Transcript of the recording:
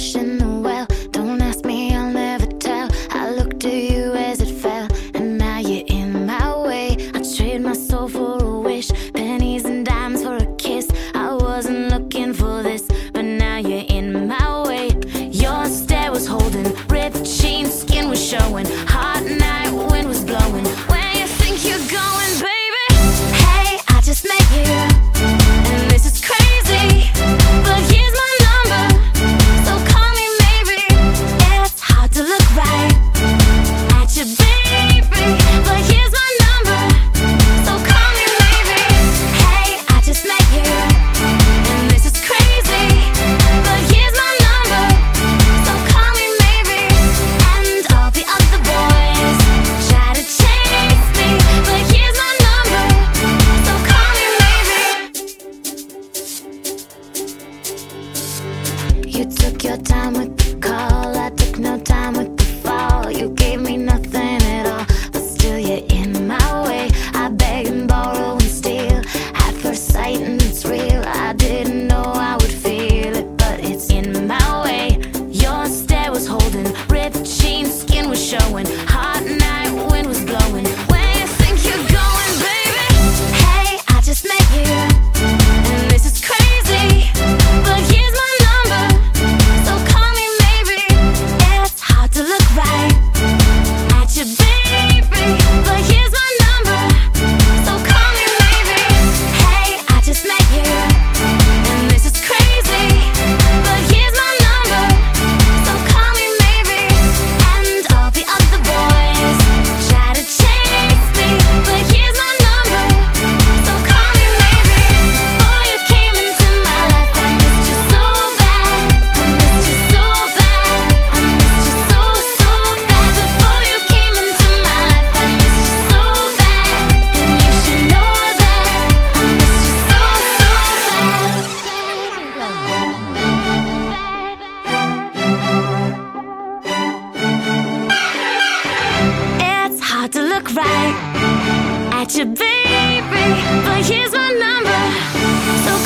wishing well. Don't ask me, I'll never tell. I looked at you as it fell, and now you're in my way. I trade my soul for a wish, pennies and dimes for a kiss. I wasn't looking for this, but now you're in my way. Your stare was holding, ripped jeans, skin was showing. Hot night, You took your time with the call. look right at your baby, but here's my number. So